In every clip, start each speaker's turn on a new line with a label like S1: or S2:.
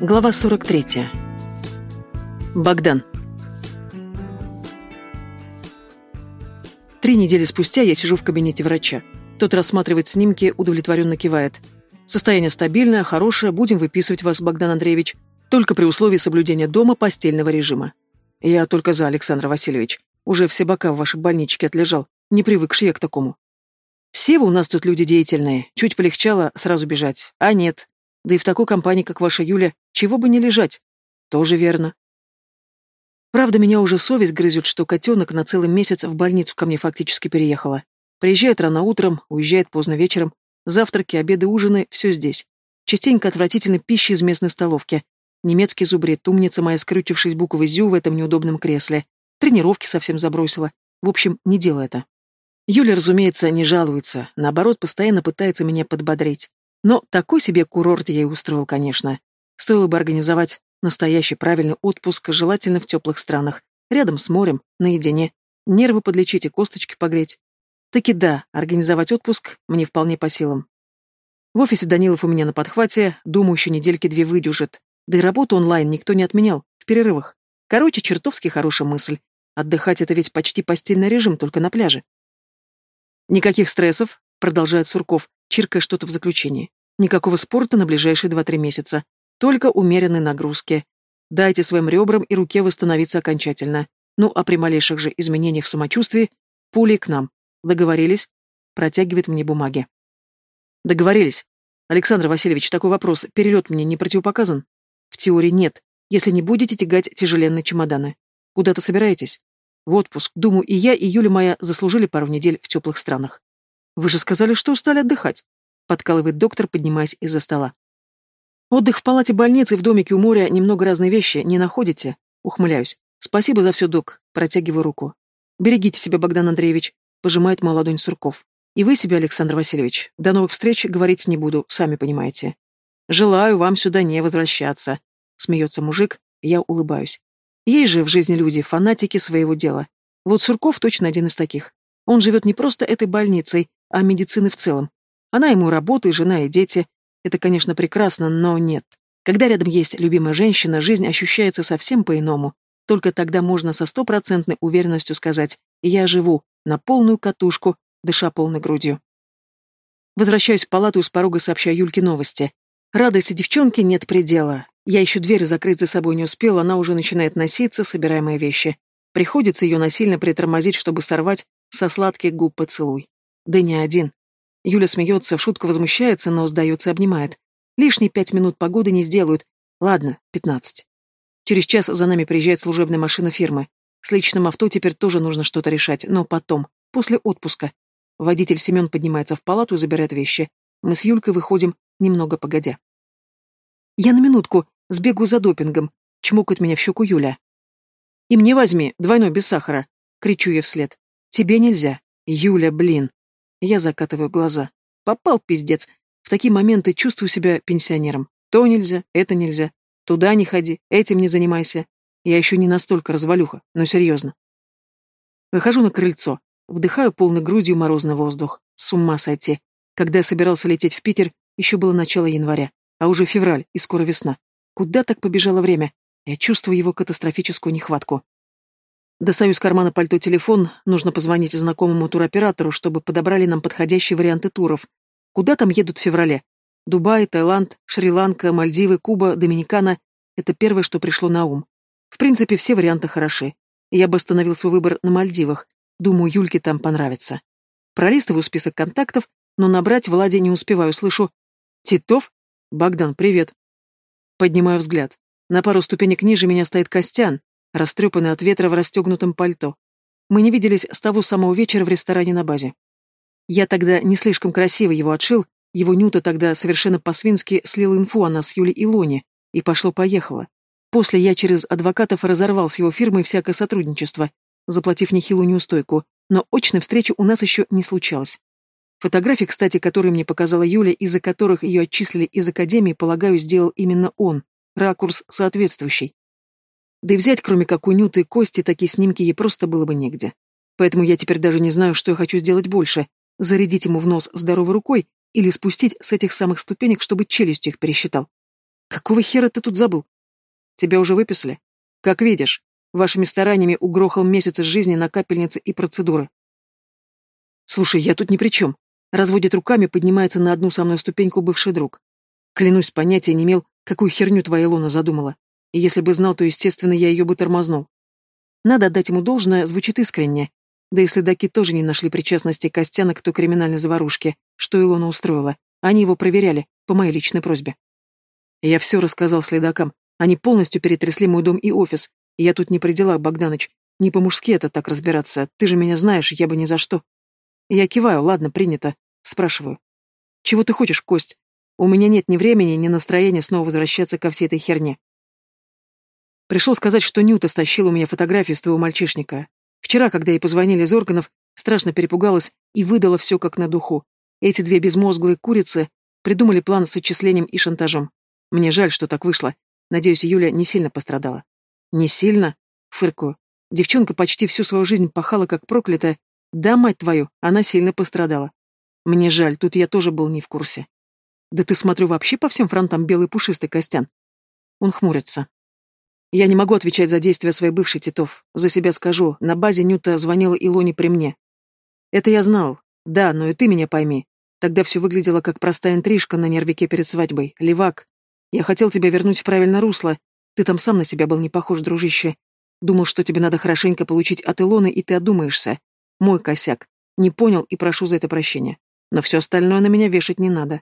S1: Глава 43. Богдан. Три недели спустя я сижу в кабинете врача. Тот рассматривает снимки, удовлетворенно кивает. Состояние стабильное, хорошее, будем выписывать вас, Богдан Андреевич, только при условии соблюдения дома постельного режима. Я только за, Александр Васильевич. Уже все бока в вашей больничке отлежал, не привыкший я к такому. Все вы у нас тут люди деятельные, чуть полегчало сразу бежать. А нет, да и в такой компании, как ваша Юля, чего бы не лежать. Тоже верно. Правда, меня уже совесть грызет, что котенок на целый месяц в больницу ко мне фактически переехала. Приезжает рано утром, уезжает поздно вечером. Завтраки, обеды, ужины — все здесь. Частенько отвратительной пищи из местной столовки. Немецкий зубрит, умница моя, скрючившись буквой «зю» в этом неудобном кресле. Тренировки совсем забросила. В общем, не дело это. Юля, разумеется, не жалуется, наоборот, постоянно пытается меня подбодрить. Но такой себе курорт я и устроил, конечно. Стоило бы организовать настоящий правильный отпуск, желательно в теплых странах, рядом с морем, наедине. Нервы подлечить и косточки погреть. Таки да, организовать отпуск мне вполне по силам. В офисе Данилов у меня на подхвате, думаю, еще недельки две выдюжит. Да и работу онлайн никто не отменял, в перерывах. Короче, чертовски хорошая мысль. Отдыхать — это ведь почти постельный режим, только на пляже. Никаких стрессов, продолжает Сурков, чиркая что-то в заключении. Никакого спорта на ближайшие два-три месяца. Только умеренные нагрузки. Дайте своим ребрам и руке восстановиться окончательно. Ну, а при малейших же изменениях в самочувствии пулей к нам. Договорились? Протягивает мне бумаги. Договорились. Александр Васильевич, такой вопрос. Перелет мне не противопоказан? В теории нет, если не будете тягать тяжеленные чемоданы. Куда-то собираетесь? В отпуск. Думаю, и я, и Юля моя заслужили пару недель в теплых странах. Вы же сказали, что устали отдыхать. Подкалывает доктор, поднимаясь из-за стола. Отдых в палате больницы в домике у моря немного разные вещи, не находите? Ухмыляюсь. Спасибо за все, док. Протягиваю руку. Берегите себя, Богдан Андреевич. Пожимает мою Сурков. И вы себя, Александр Васильевич. До новых встреч говорить не буду, сами понимаете. Желаю вам сюда не возвращаться. Смеется мужик, я улыбаюсь. Есть же в жизни люди, фанатики своего дела. Вот Сурков точно один из таких. Он живет не просто этой больницей, а медициной в целом. Она ему работа, и жена, и дети. Это, конечно, прекрасно, но нет. Когда рядом есть любимая женщина, жизнь ощущается совсем по-иному. Только тогда можно со стопроцентной уверенностью сказать «я живу» на полную катушку, дыша полной грудью. Возвращаюсь в палату с порога сообщаю Юльке новости. Радости девчонки нет предела. Я еще дверь закрыть за собой не успел, она уже начинает носиться, собирая мои вещи. Приходится ее насильно притормозить, чтобы сорвать со сладких губ поцелуй. Да не один. Юля смеется, в шутку возмущается, но сдается обнимает. Лишние пять минут погоды не сделают. Ладно, пятнадцать. Через час за нами приезжает служебная машина фирмы. С личным авто теперь тоже нужно что-то решать, но потом, после отпуска. Водитель Семен поднимается в палату и забирает вещи. Мы с Юлькой выходим, немного погодя. «Я на минутку, сбегу за допингом», — чмокает меня в щеку Юля. «И мне возьми, двойной без сахара», — кричу я вслед. «Тебе нельзя. Юля, блин». Я закатываю глаза. Попал пиздец. В такие моменты чувствую себя пенсионером. То нельзя, это нельзя. Туда не ходи, этим не занимайся. Я еще не настолько развалюха, но серьезно. Выхожу на крыльцо, вдыхаю полной грудью морозный воздух. С ума сойти. Когда я собирался лететь в Питер, еще было начало января, а уже февраль и скоро весна. Куда так побежало время? Я чувствую его катастрофическую нехватку. Достаю из кармана пальто телефон, нужно позвонить знакомому туроператору, чтобы подобрали нам подходящие варианты туров. Куда там едут в феврале? Дубай, Таиланд, Шри-Ланка, Мальдивы, Куба, Доминикана — это первое, что пришло на ум. В принципе, все варианты хороши. Я бы остановил свой выбор на Мальдивах. Думаю, Юльке там понравится. Пролистываю список контактов, но набрать Владе не успеваю, слышу. «Титов? Богдан, привет». Поднимаю взгляд. На пару ступенек ниже меня стоит Костян, растрепанный от ветра в расстегнутом пальто. Мы не виделись с того самого вечера в ресторане на базе. Я тогда не слишком красиво его отшил, его Нюта тогда совершенно по-свински слил инфу о нас с Юлей и Лоне, и пошло-поехало. После я через адвокатов разорвал с его фирмой всякое сотрудничество, заплатив нехилую неустойку, но очной встречи у нас еще не случалось. Фотографии, кстати, которые мне показала Юля, из-за которых ее отчислили из академии, полагаю, сделал именно он. Ракурс соответствующий. Да и взять, кроме как у Нюты и Кости, такие снимки ей просто было бы негде. Поэтому я теперь даже не знаю, что я хочу сделать больше. Зарядить ему в нос здоровой рукой или спустить с этих самых ступенек, чтобы челюстью их пересчитал. Какого хера ты тут забыл? Тебя уже выписали? Как видишь, вашими стараниями угрохал месяцы жизни на капельницы и процедуры. Слушай, я тут ни при чем. Разводит руками, поднимается на одну со мной ступеньку бывший друг. Клянусь, понятия не имел, какую херню твоя Илона задумала. Если бы знал, то, естественно, я ее бы тормознул. Надо отдать ему должное, звучит искренне. Да и следаки тоже не нашли причастности Костяна к той криминальной заварушке, что Илона устроила. Они его проверяли, по моей личной просьбе. Я все рассказал следакам. Они полностью перетрясли мой дом и офис. Я тут не при делах, Богданыч. Не по-мужски это так разбираться. Ты же меня знаешь, я бы ни за что. Я киваю, ладно, принято. Спрашиваю. Чего ты хочешь, Кость? У меня нет ни времени, ни настроения снова возвращаться ко всей этой херне. Пришел сказать, что Нюта стащила у меня фотографию с твоего мальчишника. Вчера, когда ей позвонили из органов, страшно перепугалась и выдала все как на духу. Эти две безмозглые курицы придумали план с отчислением и шантажом. Мне жаль, что так вышло. Надеюсь, Юля не сильно пострадала. Не сильно? Фыркую. Девчонка почти всю свою жизнь пахала как проклятая. Да, мать твою, она сильно пострадала. Мне жаль, тут я тоже был не в курсе. Да ты, смотрю, вообще по всем фронтам белый пушистый, Костян. Он хмурится. Я не могу отвечать за действия своей бывшей Титов. За себя скажу, на базе Нюта звонила Илоне при мне. Это я знал. Да, но и ты меня пойми. Тогда все выглядело как простая интрижка на нервике перед свадьбой. Левак. Я хотел тебя вернуть в правильное русло. Ты там сам на себя был не похож, дружище. Думал, что тебе надо хорошенько получить от Илоны, и ты одумаешься. Мой косяк. Не понял и прошу за это прощения. Но все остальное на меня вешать не надо.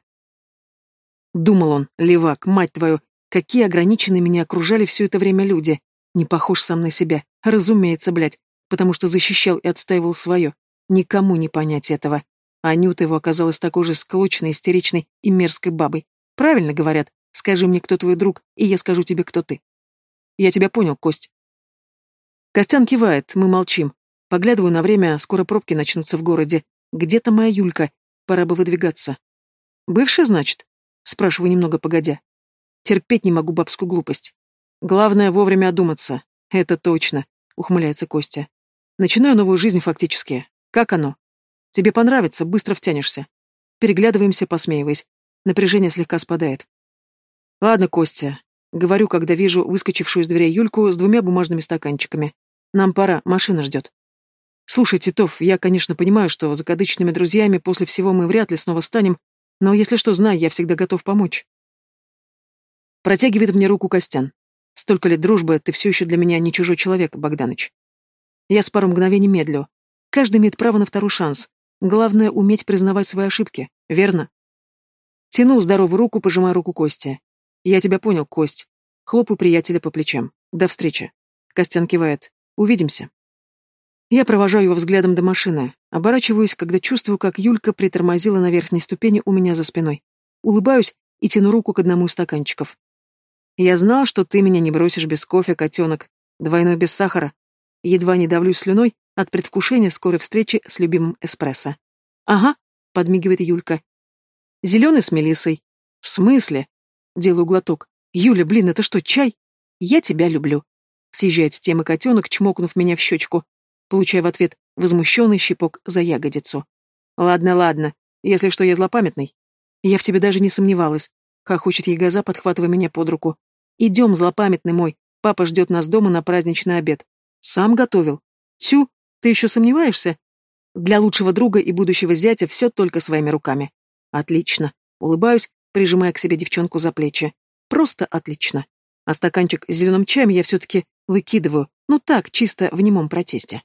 S1: Думал он, левак, мать твою, какие ограниченные меня окружали все это время люди. Не похож сам на себя. Разумеется, блядь, потому что защищал и отстаивал свое. Никому не понять этого. А Анюта его оказалась такой же склочной, истеричной и мерзкой бабой. Правильно говорят, скажи мне, кто твой друг, и я скажу тебе, кто ты. Я тебя понял, Кость. Костян кивает, мы молчим. Поглядываю на время, скоро пробки начнутся в городе. Где-то моя Юлька, пора бы выдвигаться. Бывшая, значит? Спрашиваю немного погодя. Терпеть не могу бабскую глупость. Главное вовремя одуматься. Это точно, ухмыляется Костя. Начинаю новую жизнь фактически. Как оно? Тебе понравится, быстро втянешься. Переглядываемся, посмеиваясь. Напряжение слегка спадает. Ладно, Костя. Говорю, когда вижу выскочившую из дверей Юльку с двумя бумажными стаканчиками. Нам пора, машина ждет. Слушай, Титов, я, конечно, понимаю, что закадычными друзьями после всего мы вряд ли снова станем, но если что, знай, я всегда готов помочь. Протягивает мне руку Костян. Столько лет дружбы, ты все еще для меня не чужой человек, Богданыч. Я с пару мгновений медлю. Каждый имеет право на второй шанс. Главное — уметь признавать свои ошибки, верно? Тяну здоровую руку, пожимаю руку Кости. Я тебя понял, Кость. Хлопаю приятеля по плечам. До встречи. Костян кивает. Увидимся. Я провожаю его взглядом до машины, оборачиваюсь, когда чувствую, как Юлька притормозила на верхней ступени у меня за спиной. Улыбаюсь и тяну руку к одному из стаканчиков. «Я знал, что ты меня не бросишь без кофе, котенок. Двойной без сахара. Едва не давлюсь слюной от предвкушения скорой встречи с любимым эспрессо». «Ага», — подмигивает Юлька. «Зеленый с мелиссой». «В смысле?» — делаю глоток. «Юля, блин, это что, чай?» «Я тебя люблю». Съезжает с темы котенок, чмокнув меня в щечку получая в ответ возмущенный щипок за ягодицу. «Ладно, ладно, если что, я злопамятный. Я в тебе даже не сомневалась», — хохочет Ягоза, подхватывая меня под руку. «Идем, злопамятный мой, папа ждет нас дома на праздничный обед. Сам готовил. Тю, ты еще сомневаешься? Для лучшего друга и будущего зятя все только своими руками. Отлично. Улыбаюсь, прижимая к себе девчонку за плечи. Просто отлично. А стаканчик с зеленым чаем я все-таки выкидываю, ну так, чисто в немом протесте.